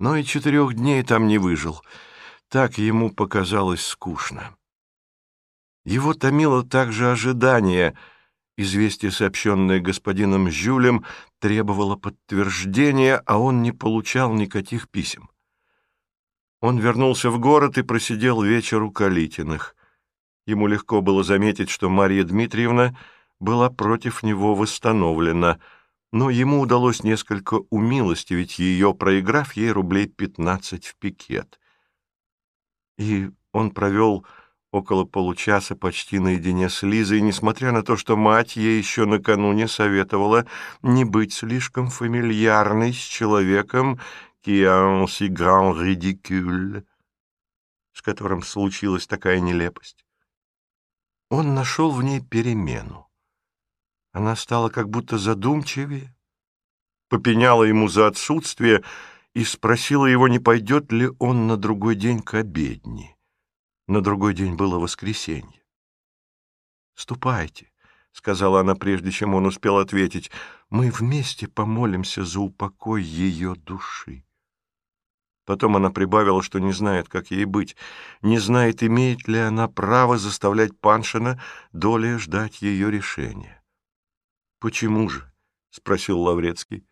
но и четырех дней там не выжил. Так ему показалось скучно. Его томило также ожидание. Известие, сообщенное господином Жюлем, требовало подтверждения, а он не получал никаких писем. Он вернулся в город и просидел вечер у Калитиных. Ему легко было заметить, что Марья Дмитриевна была против него восстановлена, но ему удалось несколько умилостивить ее, проиграв ей рублей пятнадцать в пикет. И он провел около получаса почти наедине с Лизой, несмотря на то, что мать ей еще накануне советовала не быть слишком фамильярной с человеком, qui a ridicule, с которым случилась такая нелепость. Он нашел в ней перемену. Она стала как будто задумчивее, попеняла ему за отсутствие и спросила его, не пойдет ли он на другой день к обедне. На другой день было воскресенье. «Ступайте», — сказала она, прежде чем он успел ответить, — «мы вместе помолимся за упокой ее души». Потом она прибавила, что не знает, как ей быть, не знает, имеет ли она право заставлять Паншина долей ждать ее решения. «Почему же?» — спросил Лаврецкий.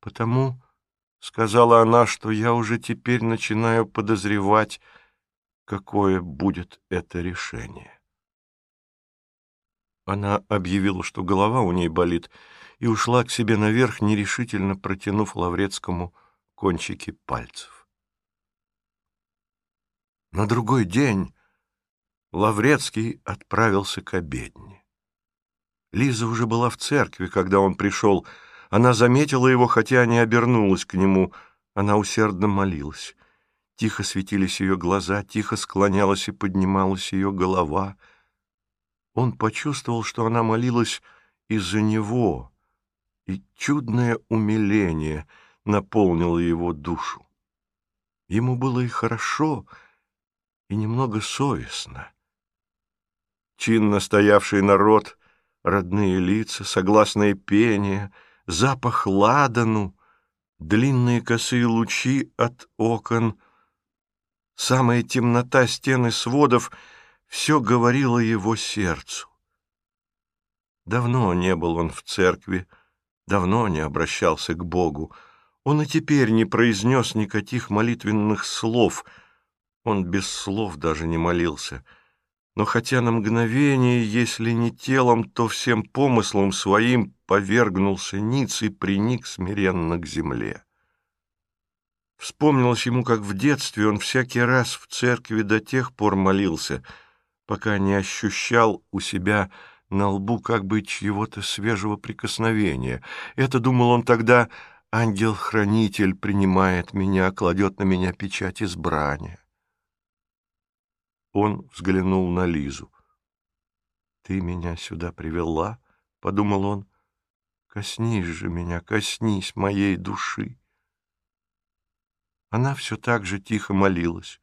«Потому, — сказала она, — что я уже теперь начинаю подозревать, какое будет это решение. Она объявила, что голова у ней болит, и ушла к себе наверх, нерешительно протянув Лаврецкому кончики пальцев. На другой день Лаврецкий отправился к обедне. Лиза уже была в церкви, когда он пришел. Она заметила его, хотя не обернулась к нему. Она усердно молилась. Тихо светились ее глаза, тихо склонялась и поднималась ее голова. Он почувствовал, что она молилась из-за него, и чудное умиление наполнило его душу. Ему было и хорошо, и немного совестно. Чинно стоявший народ, родные лица, согласное пение, запах ладану, длинные косые лучи от окон — Самая темнота стены сводов все говорило его сердцу. Давно не был он в церкви, давно не обращался к Богу. Он и теперь не произнес никаких молитвенных слов. Он без слов даже не молился. Но хотя на мгновение, если не телом, то всем помыслом своим повергнулся ниц и приник смиренно к земле. Вспомнилось ему, как в детстве он всякий раз в церкви до тех пор молился, пока не ощущал у себя на лбу как бы чьего-то свежего прикосновения. Это, думал он тогда, ангел-хранитель принимает меня, кладет на меня печать избрания. Он взглянул на Лизу. «Ты меня сюда привела?» — подумал он. «Коснись же меня, коснись моей души». Она все так же тихо молилась.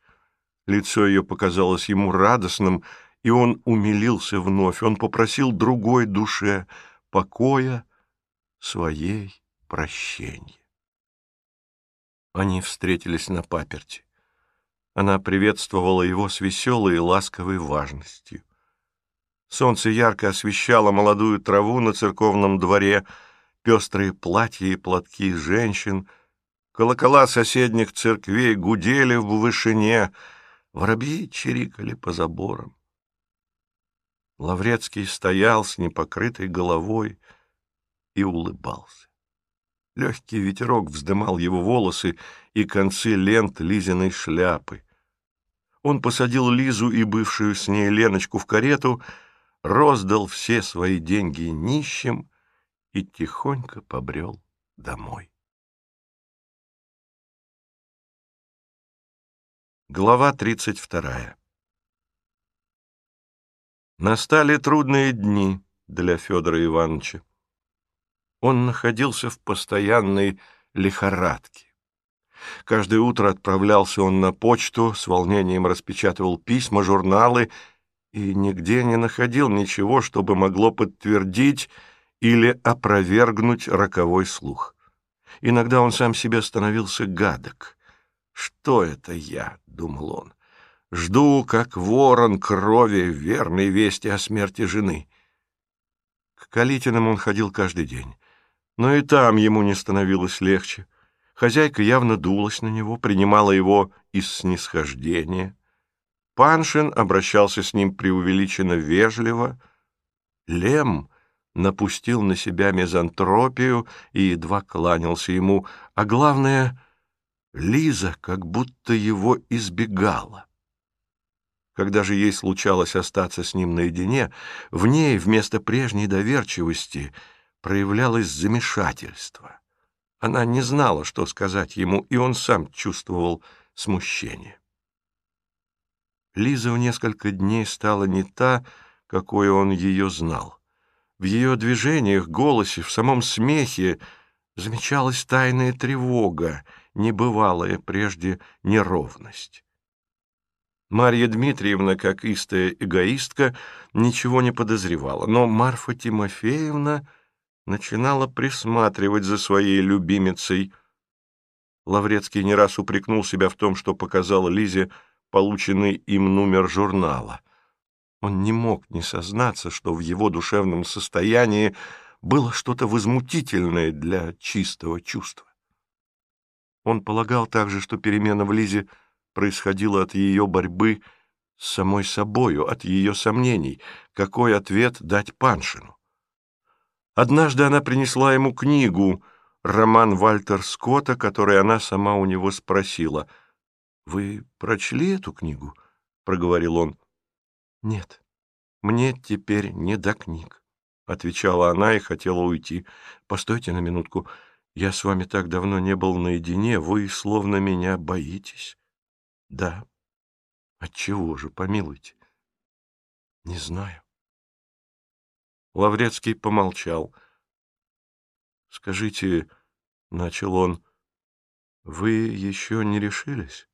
Лицо ее показалось ему радостным, и он умилился вновь. Он попросил другой душе покоя, своей прощения. Они встретились на паперти. Она приветствовала его с веселой и ласковой важностью. Солнце ярко освещало молодую траву на церковном дворе, пестрые платья и платки женщин — Колокола соседних церквей гудели в вышине, воробьи чирикали по заборам. Лаврецкий стоял с непокрытой головой и улыбался. Легкий ветерок вздымал его волосы и концы лент Лизиной шляпы. Он посадил Лизу и бывшую с ней Леночку в карету, роздал все свои деньги нищим и тихонько побрел домой. Глава 32. Настали трудные дни для Федора Ивановича. Он находился в постоянной лихорадке. Каждое утро отправлялся он на почту, с волнением распечатывал письма, журналы и нигде не находил ничего, чтобы могло подтвердить или опровергнуть роковой слух. Иногда он сам себе становился гадок. «Что это я?» — думал он. «Жду, как ворон крови, верной вести о смерти жены». К Калитинам он ходил каждый день. Но и там ему не становилось легче. Хозяйка явно дулась на него, принимала его из снисхождения. Паншин обращался с ним преувеличенно вежливо. Лем напустил на себя мизантропию и едва кланялся ему, а главное, Лиза как будто его избегала. Когда же ей случалось остаться с ним наедине, в ней вместо прежней доверчивости проявлялось замешательство. Она не знала, что сказать ему, и он сам чувствовал смущение. Лиза в несколько дней стала не та, какой он ее знал. В ее движениях, голосе, в самом смехе замечалась тайная тревога, небывалая прежде неровность. Марья Дмитриевна, как истая эгоистка, ничего не подозревала, но Марфа Тимофеевна начинала присматривать за своей любимицей. Лаврецкий не раз упрекнул себя в том, что показал Лизе полученный им номер журнала. Он не мог не сознаться, что в его душевном состоянии было что-то возмутительное для чистого чувства. Он полагал также, что перемена в Лизе происходила от ее борьбы с самой собою, от ее сомнений, какой ответ дать Паншину. Однажды она принесла ему книгу, роман Вальтер Скотта, который она сама у него спросила — «Вы прочли эту книгу?» — проговорил он. «Нет, мне теперь не до книг», — отвечала она и хотела уйти. «Постойте на минутку. Я с вами так давно не был наедине, вы словно меня боитесь». «Да». «Отчего же, помилуйте?» «Не знаю». Лаврецкий помолчал. «Скажите, — начал он, — вы еще не решились?»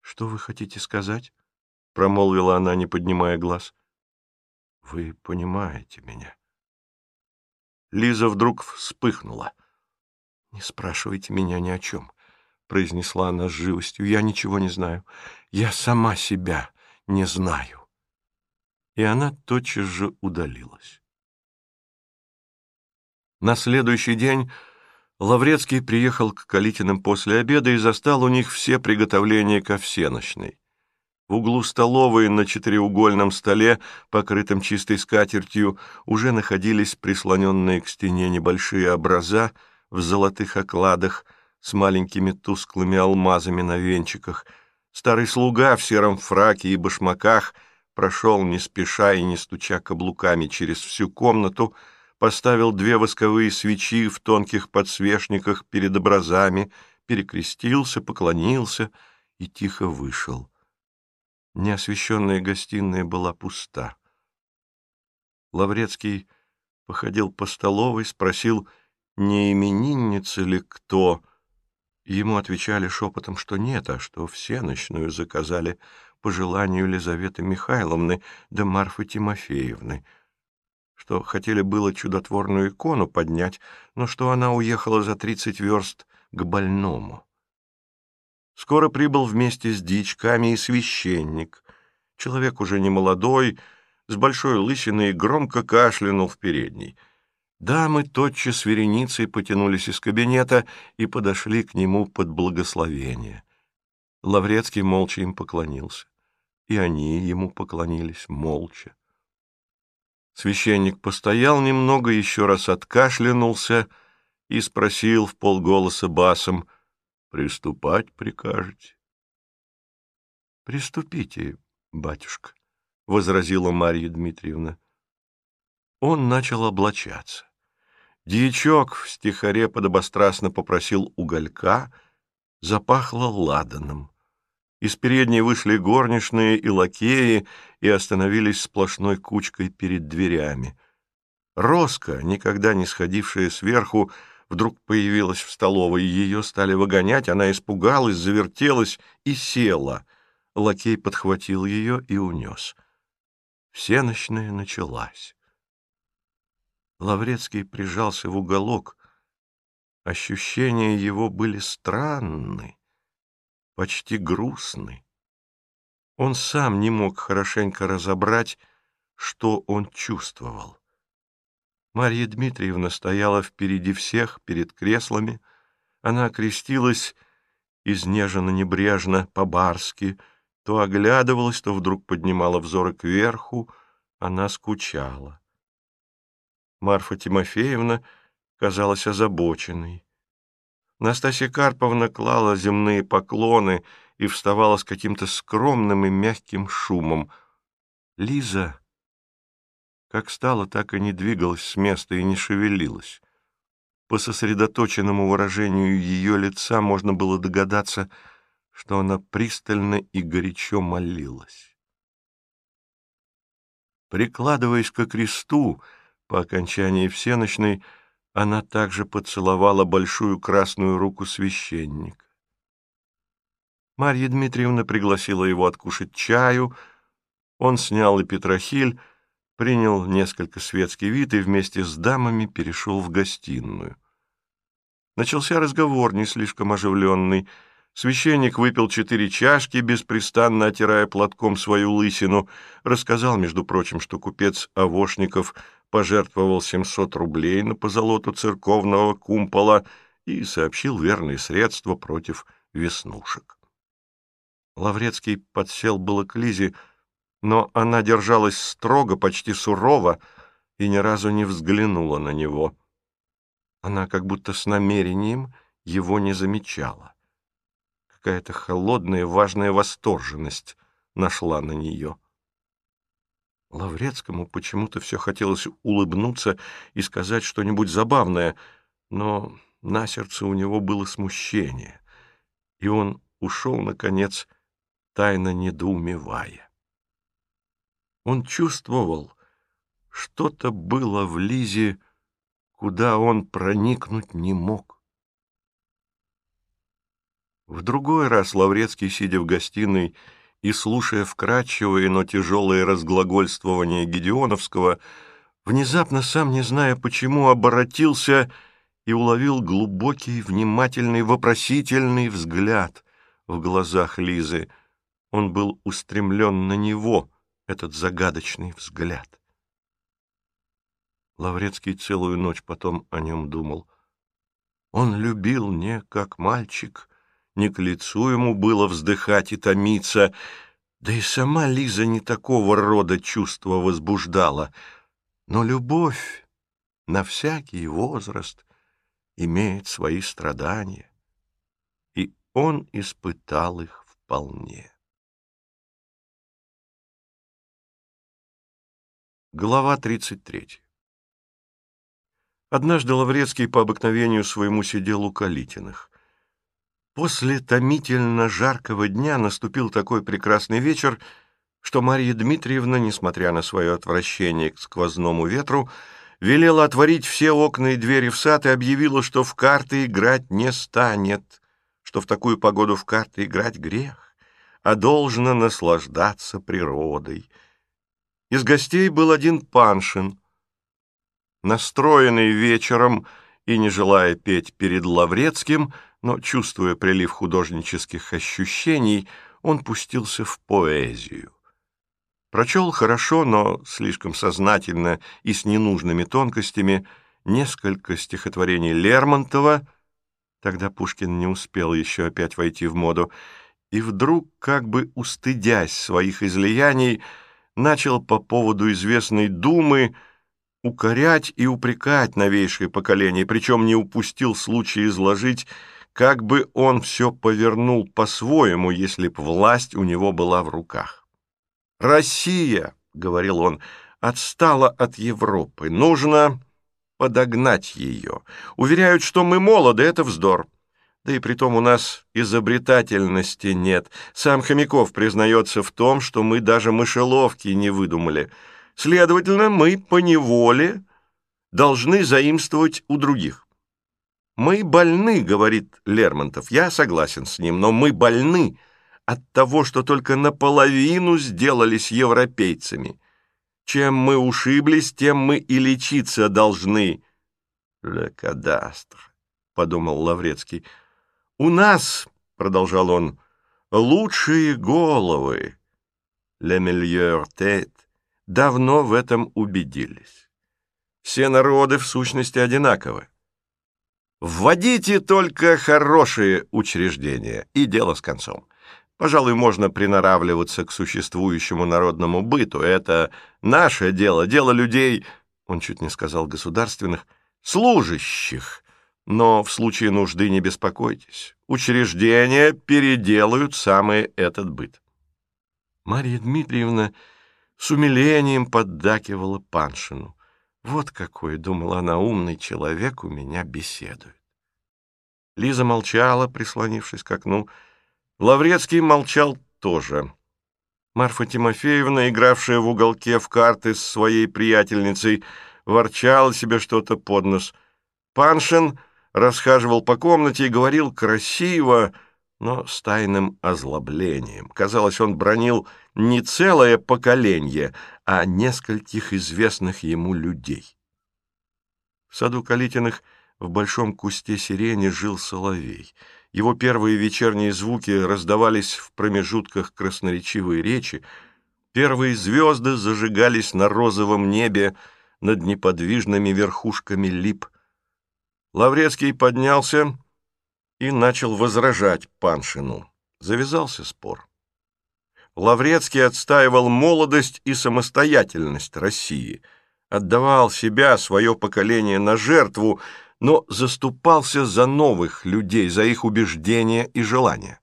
«Что вы хотите сказать?» — промолвила она, не поднимая глаз. «Вы понимаете меня». Лиза вдруг вспыхнула. «Не спрашивайте меня ни о чем», — произнесла она с живостью. «Я ничего не знаю. Я сама себя не знаю». И она тотчас же удалилась. На следующий день Лаврецкий приехал к Калитиным после обеда и застал у них все приготовления ко всеночной. В углу столовой на четыреугольном столе, покрытом чистой скатертью, уже находились прислоненные к стене небольшие образа в золотых окладах с маленькими тусклыми алмазами на венчиках. Старый слуга в сером фраке и башмаках прошел не спеша и не стуча каблуками через всю комнату, поставил две восковые свечи в тонких подсвечниках перед образами, перекрестился, поклонился и тихо вышел. Неосвещенная гостиная была пуста. Лаврецкий походил по столовой, спросил, не именинница ли кто. Ему отвечали шепотом, что нет, а что всеночную заказали по желанию Елизаветы Михайловны да Марфы Тимофеевны — что хотели было чудотворную икону поднять, но что она уехала за тридцать верст к больному. Скоро прибыл вместе с дичками и священник. Человек уже не молодой, с большой лысиной громко кашлянул в передней. Дамы тотчас вереницей потянулись из кабинета и подошли к нему под благословение. Лаврецкий молча им поклонился, и они ему поклонились молча. Священник постоял немного, еще раз откашлянулся и спросил в полголоса басом, «Приступать прикажете?» «Приступите, батюшка», — возразила Марья Дмитриевна. Он начал облачаться. Дьячок в стихаре подобострастно попросил уголька, запахло ладаном. Из передней вышли горничные и лакеи и остановились сплошной кучкой перед дверями. Роска, никогда не сходившая сверху, вдруг появилась в столовой, ее стали выгонять, она испугалась, завертелась и села. Лакей подхватил ее и унес. Всеночная началась. Лаврецкий прижался в уголок, Ощущения его были странны, почти грустны. Он сам не мог хорошенько разобрать, что он чувствовал. Марья Дмитриевна стояла впереди всех, перед креслами. Она крестилась изнеженно-небрежно, по-барски, то оглядывалась, то вдруг поднимала взоры кверху, она скучала. Марфа Тимофеевна казалась озабоченной. Настасья Карповна клала земные поклоны и вставала с каким-то скромным и мягким шумом. Лиза, как стала, так и не двигалась с места и не шевелилась. По сосредоточенному выражению ее лица можно было догадаться, что она пристально и горячо молилась. Прикладываясь к кресту, по окончании всеночной, она также поцеловала большую красную руку священника. Марья Дмитриевна пригласила его откушать чаю, он снял и петрохиль, принял несколько светский вид и вместе с дамами перешел в гостиную. Начался разговор, не слишком оживленный. Священник выпил четыре чашки, беспрестанно отирая платком свою лысину, рассказал, между прочим, что купец Авошников пожертвовал 700 рублей на позолоту церковного кумпола и сообщил верные средства против веснушек. Лаврецкий подсел было к Лизе, но она держалась строго, почти сурово, и ни разу не взглянула на него. Она как будто с намерением его не замечала. Какая-то холодная, важная восторженность нашла на нее. Лаврецкому почему-то все хотелось улыбнуться и сказать что-нибудь забавное, но на сердце у него было смущение, и он ушел, наконец, тайно недоумевая. Он чувствовал, что-то было в Лизе, куда он проникнуть не мог. В другой раз Лаврецкий, сидя в гостиной, и, слушая вкрадчивые, но тяжелые разглагольствования Гедеоновского, внезапно, сам не зная почему, оборотился и уловил глубокий, внимательный, вопросительный взгляд в глазах Лизы. Он был устремлен на него, этот загадочный взгляд. Лаврецкий целую ночь потом о нем думал. Он любил не как мальчик, не к лицу ему было вздыхать и томиться, да и сама Лиза не такого рода чувства возбуждала. Но любовь на всякий возраст имеет свои страдания, и он испытал их вполне. Глава 33 Однажды Лаврецкий по обыкновению своему сидел у Калитиных. После томительно жаркого дня наступил такой прекрасный вечер, что Марья Дмитриевна, несмотря на свое отвращение к сквозному ветру, велела отворить все окна и двери в сад и объявила, что в карты играть не станет, что в такую погоду в карты играть грех, а должно наслаждаться природой. Из гостей был один Паншин. Настроенный вечером и не желая петь перед Лаврецким, но, чувствуя прилив художнических ощущений, он пустился в поэзию. Прочел хорошо, но слишком сознательно и с ненужными тонкостями несколько стихотворений Лермонтова, тогда Пушкин не успел еще опять войти в моду, и вдруг, как бы устыдясь своих излияний, начал по поводу известной думы укорять и упрекать новейшее поколение, причем не упустил случая изложить как бы он все повернул по-своему, если б власть у него была в руках. «Россия», — говорил он, — «отстала от Европы. Нужно подогнать ее. Уверяют, что мы молоды, это вздор. Да и притом у нас изобретательности нет. Сам Хомяков признается в том, что мы даже мышеловки не выдумали. Следовательно, мы по неволе должны заимствовать у других. «Мы больны», — говорит Лермонтов. Я согласен с ним, но мы больны от того, что только наполовину сделались европейцами. Чем мы ушиблись, тем мы и лечиться должны. Ле кадастр. — подумал Лаврецкий. «У нас, — продолжал он, — лучшие головы, le meilleur tête, давно в этом убедились. Все народы в сущности одинаковы. Вводите только хорошие учреждения, и дело с концом. Пожалуй, можно приноравливаться к существующему народному быту. Это наше дело, дело людей, он чуть не сказал государственных, служащих. Но в случае нужды не беспокойтесь. Учреждения переделают самый этот быт. Мария Дмитриевна с умилением поддакивала Паншину. Вот какой, думала она, умный человек у меня беседует. Лиза молчала, прислонившись к окну. Лаврецкий молчал тоже. Марфа Тимофеевна, игравшая в уголке в карты с своей приятельницей, ворчала себе что-то под нос. Паншин расхаживал по комнате и говорил красиво, но с тайным озлоблением. Казалось, он бронил не целое поколение, а нескольких известных ему людей. В саду Калитиных в большом кусте сирени жил соловей. Его первые вечерние звуки раздавались в промежутках красноречивой речи, первые звезды зажигались на розовом небе над неподвижными верхушками лип. Лаврецкий поднялся и начал возражать Паншину. Завязался спор. Лаврецкий отстаивал молодость и самостоятельность России, отдавал себя, свое поколение на жертву, но заступался за новых людей, за их убеждения и желания.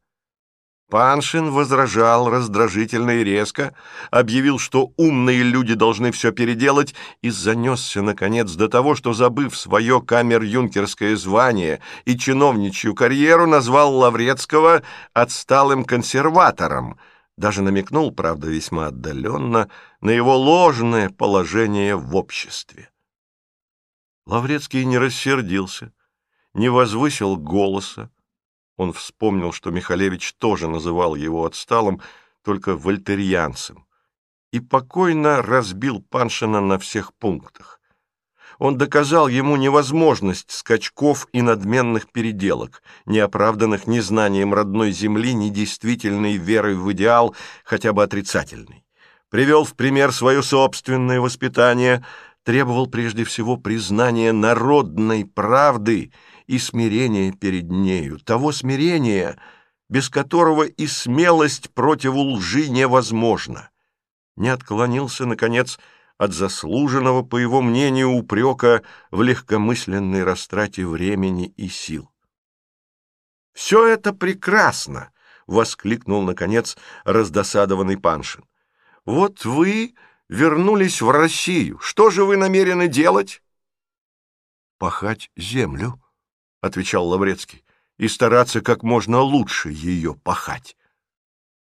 Паншин возражал раздражительно и резко, объявил, что умные люди должны все переделать, и занесся, наконец, до того, что, забыв свое камер-юнкерское звание и чиновничью карьеру, назвал Лаврецкого отсталым консерватором, даже намекнул, правда, весьма отдаленно, на его ложное положение в обществе. Лаврецкий не рассердился, не возвысил голоса. Он вспомнил, что Михалевич тоже называл его отсталым, только вольтерьянцем, и покойно разбил Паншина на всех пунктах. Он доказал ему невозможность скачков и надменных переделок, не оправданных ни знанием родной земли, ни действительной верой в идеал, хотя бы отрицательный. Привел в пример свое собственное воспитание – требовал прежде всего признания народной правды и смирения перед нею, того смирения, без которого и смелость против лжи невозможна. Не отклонился, наконец, от заслуженного, по его мнению, упрека в легкомысленной растрате времени и сил. «Все это прекрасно!» — воскликнул, наконец, раздосадованный Паншин. «Вот вы вернулись в Россию. Что же вы намерены делать? «Пахать землю», — отвечал Лаврецкий, «и стараться как можно лучше ее пахать».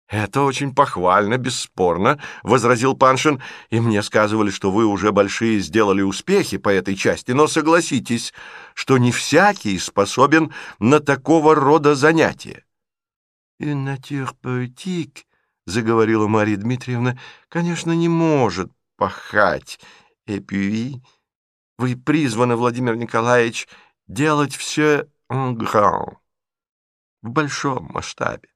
«Это очень похвально, бесспорно», — возразил Паншин, «и мне сказывали, что вы уже большие сделали успехи по этой части, но согласитесь, что не всякий способен на такого рода занятия». «Une nature poétique», — заговорила Мария Дмитриевна, — конечно, не может пахать. Эпюи, вы призваны, Владимир Николаевич, делать все en в большом масштабе.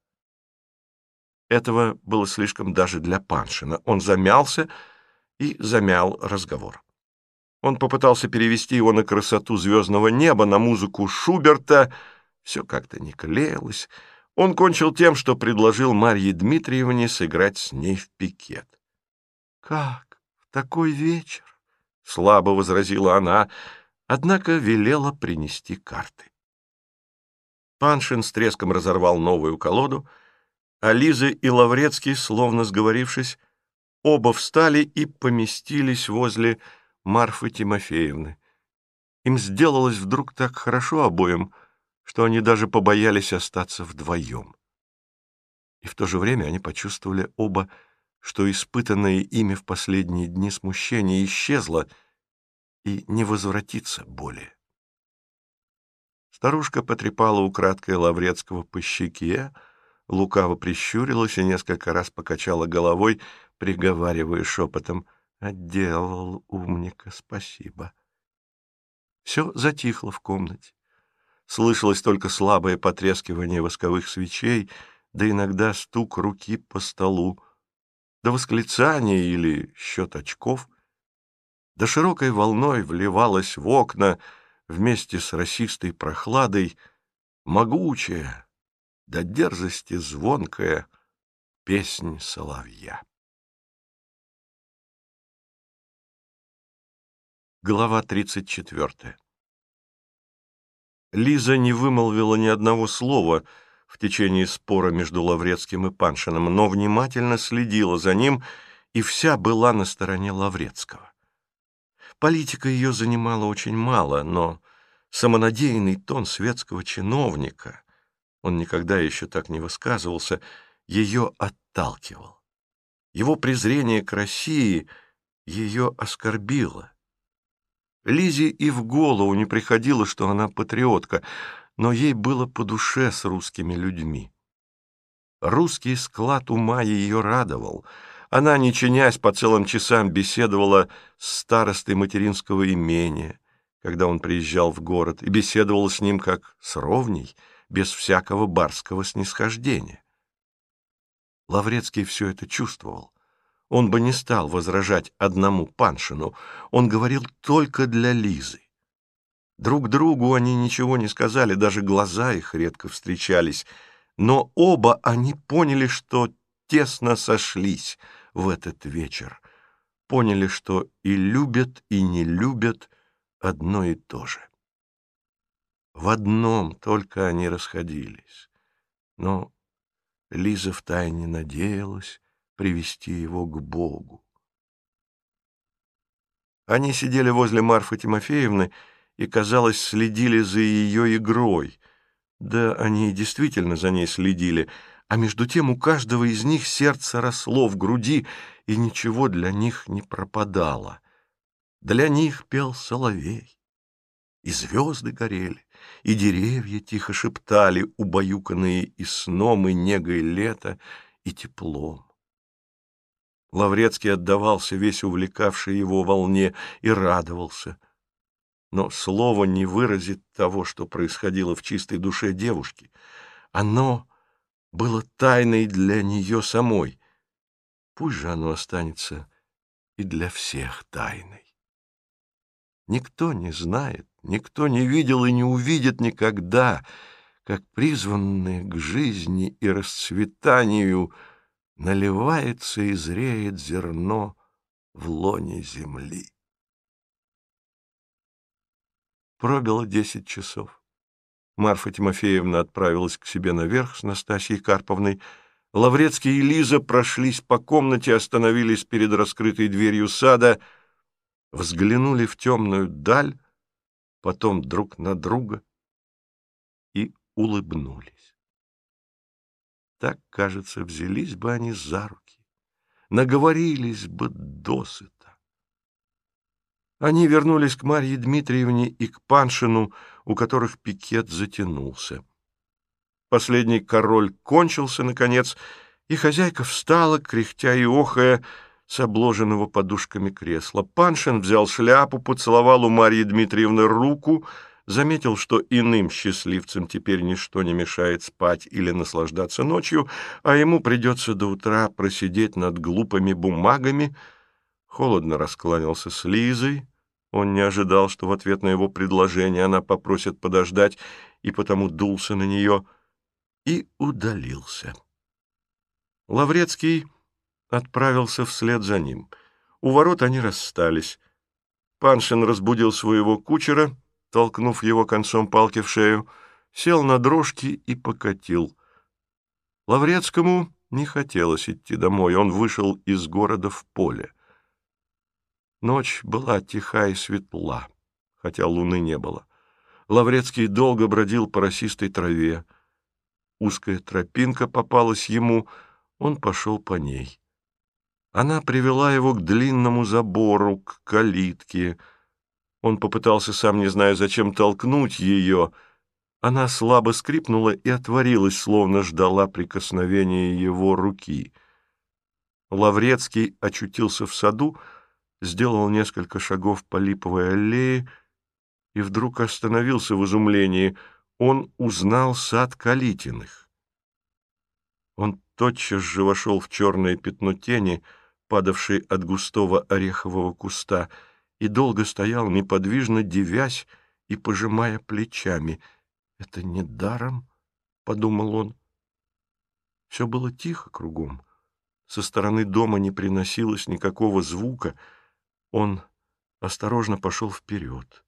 Этого было слишком даже для Паншина. Он замялся и замял разговор. Он попытался перевести его на красоту звездного неба, на музыку Шуберта. Все как-то не клеилось. Он кончил тем, что предложил Марье Дмитриевне сыграть с ней в пикет. «Как? В такой вечер?» — слабо возразила она, однако велела принести карты. Паншин с треском разорвал новую колоду, а Лиза и Лаврецкий, словно сговорившись, оба встали и поместились возле Марфы Тимофеевны. Им сделалось вдруг так хорошо обоим — что они даже побоялись остаться вдвоем. И в то же время они почувствовали оба, что испытанное ими в последние дни смущение исчезло и не возвратится более. Старушка потрепала украдкой Лаврецкого по щеке, лукаво прищурилась и несколько раз покачала головой, приговаривая шепотом «Отделал умника, спасибо». Все затихло в комнате. слышалось только слабое потрескивание восковых свечей, да иногда стук руки по столу, до восклицания или счет очков, да широкой волной вливалась в окна вместе с расистой прохладой могучая, до дерзости звонкая песнь соловья. Глава 34 Лиза не вымолвила ни одного слова в течение спора между Лаврецким и Паншиным, но внимательно следила за ним и вся была на стороне Лаврецкого. Политика ее занимала очень мало, но самонадеянный тон светского чиновника, он никогда еще так не высказывался, ее отталкивал. Его презрение к России ее оскорбило. Лизе и в голову не приходило, что она патриотка, но ей было по душе с русскими людьми. Русский склад ума ее радовал. Она, не чинясь, по целым часам беседовала с старостой материнского имения, когда он приезжал в город, и беседовала с ним как с ровней, без всякого барского снисхождения. Лаврецкий все это чувствовал. Он бы не стал возражать одному Паншину, он говорил только для Лизы. Друг другу они ничего не сказали, даже глаза их редко встречались, но оба они поняли, что тесно сошлись в этот вечер, поняли, что и любят, и не любят одно и то же. В одном только они расходились, но Лиза втайне надеялась, привести его к Богу. Они сидели возле Марфы Тимофеевны и, казалось, следили за ее игрой. Да, они действительно за ней следили, а между тем у каждого из них сердце росло в груди, и ничего для них не пропадало. Для них пел соловей, и звезды горели, и деревья тихо шептали, убаюканные и сном, и негой лета, и теплом. Лаврецкий отдавался весь увлекавший его волне и радовался. Но слово не выразит того, что происходило в чистой душе девушки. Оно было тайной для нее самой. Пусть же оно останется и для всех тайной. Никто не знает, никто не видел и не увидит никогда, как призванные к жизни и расцветанию — наливается и зреет зерно в лоне земли. Пробило десять часов. Марфа Тимофеевна отправилась к себе наверх с Настасьей Карповной. Лаврецкий и Лиза прошлись по комнате, остановились перед раскрытой дверью сада, взглянули в темную даль, потом друг на друга и улыбнулись. Так, кажется, взялись бы они за руки, наговорились бы досыта. Они вернулись к Марье Дмитриевне и к Паншину, у которых пикет затянулся. Последний король кончился, наконец, и хозяйка встала, кряхтя и охая, с обложенного подушками кресла. Паншин взял шляпу, поцеловал у Марьи Дмитриевны руку, заметил, что иным счастливцам теперь ничто не мешает спать или наслаждаться ночью, а ему придется до утра просидеть над глупыми бумагами, холодно раскланялся с Лизой. Он не ожидал, что в ответ на его предложение она попросит подождать, и потому дулся на нее и удалился. Лаврецкий отправился вслед за ним. У ворот они расстались. Паншин разбудил своего кучера — толкнув его концом палки в шею, сел на дрожки и покатил. Лаврецкому не хотелось идти домой, он вышел из города в поле. Ночь была тиха и светла, хотя луны не было. Лаврецкий долго бродил по росистой траве. Узкая тропинка попалась ему, он пошел по ней. Она привела его к длинному забору, к калитке — он попытался, сам не зная зачем, толкнуть ее. Она слабо скрипнула и отворилась, словно ждала прикосновения его руки. Лаврецкий очутился в саду, сделал несколько шагов по липовой аллее и вдруг остановился в изумлении. он узнал сад Калитиных. Он тотчас же вошел в черное пятно тени, падавшей от густого орехового куста, и долго стоял, неподвижно девясь и пожимая плечами. «Это не даром?» — подумал он. Все было тихо кругом. Со стороны дома не приносилось никакого звука. Он осторожно пошел вперед.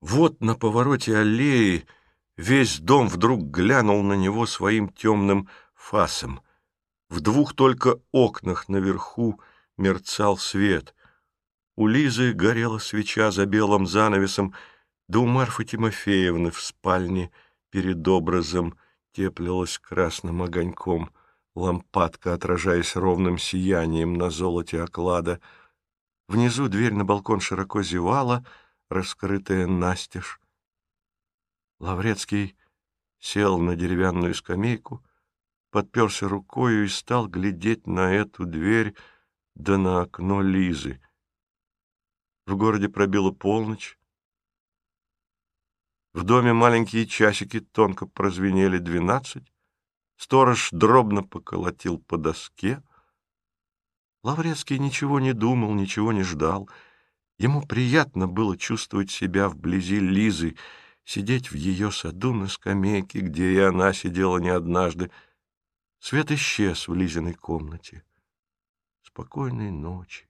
Вот на повороте аллеи весь дом вдруг глянул на него своим темным фасом. В двух только окнах наверху мерцал свет. У Лизы горела свеча за белым занавесом, да у Марфы Тимофеевны в спальне перед образом теплилась красным огоньком лампадка, отражаясь ровным сиянием на золоте оклада. Внизу дверь на балкон широко зевала, раскрытая настежь. Лаврецкий сел на деревянную скамейку, подперся рукою и стал глядеть на эту дверь да на окно Лизы. В городе пробила полночь. В доме маленькие часики тонко прозвенели двенадцать. Сторож дробно поколотил по доске. Лаврецкий ничего не думал, ничего не ждал. Ему приятно было чувствовать себя вблизи Лизы, сидеть в ее саду на скамейке, где и она сидела не однажды. Свет исчез в Лизиной комнате. «Спокойной ночи,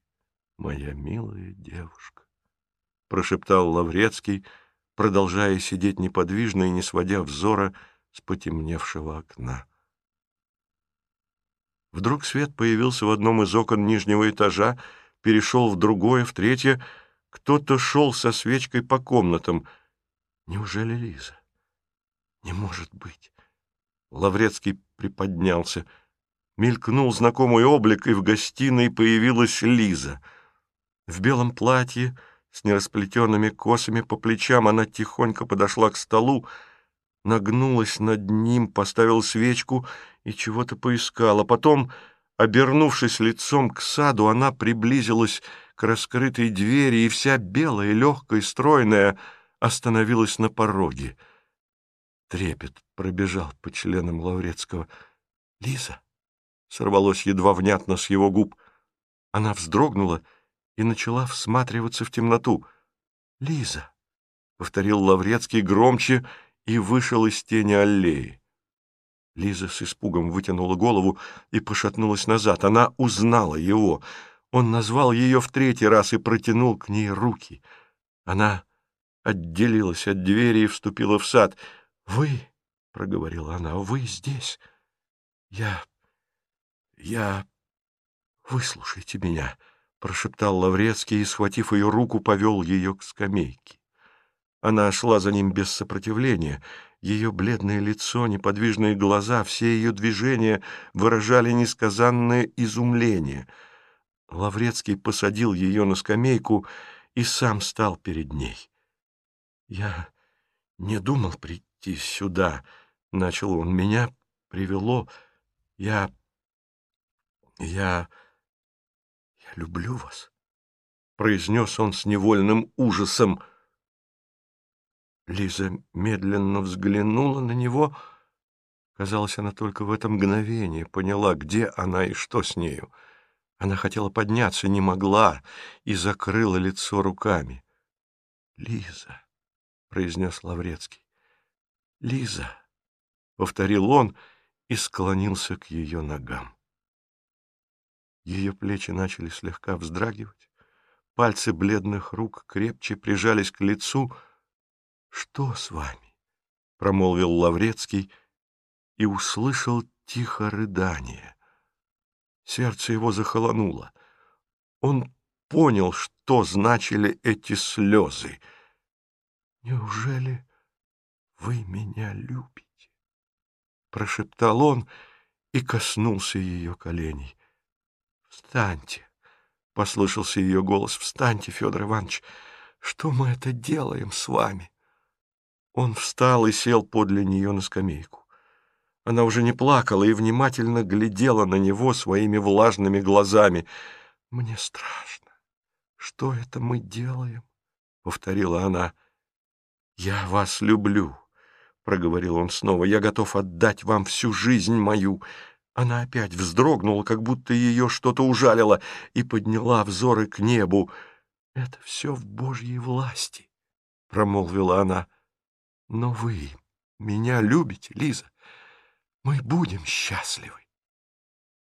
моя милая девушка», — прошептал Лаврецкий, продолжая сидеть неподвижно и не сводя взора с потемневшего окна. Вдруг свет появился в одном из окон нижнего этажа, перешел в другое, в третье. Кто-то шел со свечкой по комнатам. Неужели Лиза? Не может быть. Лаврецкий приподнялся. Мелькнул знакомый облик, и в гостиной появилась Лиза. В белом платье, с нерасплетенными косами по плечам, она тихонько подошла к столу, нагнулась над ним, поставила свечку и чего-то поискала. Потом, обернувшись лицом к саду, она приблизилась к раскрытой двери, и вся белая, легкая, стройная остановилась на пороге. Трепет пробежал по членам Лаврецкого. «Лиза!» — сорвалось едва внятно с его губ. Она вздрогнула и начала всматриваться в темноту. «Лиза!» — повторил Лаврецкий громче и вышел из тени аллеи. Лиза с испугом вытянула голову и пошатнулась назад. Она узнала его. Он назвал ее в третий раз и протянул к ней руки. Она отделилась от двери и вступила в сад. «Вы, — проговорила она, — вы здесь. Я... я... Выслушайте меня, — прошептал Лаврецкий и, схватив ее руку, повел ее к скамейке. Она шла за ним без сопротивления. Ее бледное лицо, неподвижные глаза, все ее движения выражали несказанное изумление. Лаврецкий посадил ее на скамейку и сам стал перед ней. «Я не думал прийти сюда», — начал он. «Меня привело... Я... я... я люблю вас», — произнес он с невольным ужасом. Лиза медленно взглянула на него. Казалось, она только в это мгновение поняла, где она и что с нею. Она хотела подняться, не могла, и закрыла лицо руками. — Лиза, — произнес Лаврецкий. — Лиза, — повторил он и склонился к ее ногам. Ее плечи начали слегка вздрагивать, пальцы бледных рук крепче прижались к лицу — что с вами? — промолвил Лаврецкий и услышал тихо рыдание. Сердце его захолонуло. Он понял, что значили эти слезы. «Неужели вы меня любите?» — прошептал он и коснулся ее коленей. «Встаньте!» — послышался ее голос. «Встаньте, Федор Иванович! Что мы это делаем с вами?» Он встал и сел подле нее на скамейку. Она уже не плакала и внимательно глядела на него своими влажными глазами. «Мне страшно. Что это мы делаем?» — повторила она. «Я вас люблю», — проговорил он снова. «Я готов отдать вам всю жизнь мою». Она опять вздрогнула, как будто ее что-то ужалило, и подняла взоры к небу. «Это все в Божьей власти», — промолвила она. «Но вы меня любите, Лиза? Мы будем счастливы».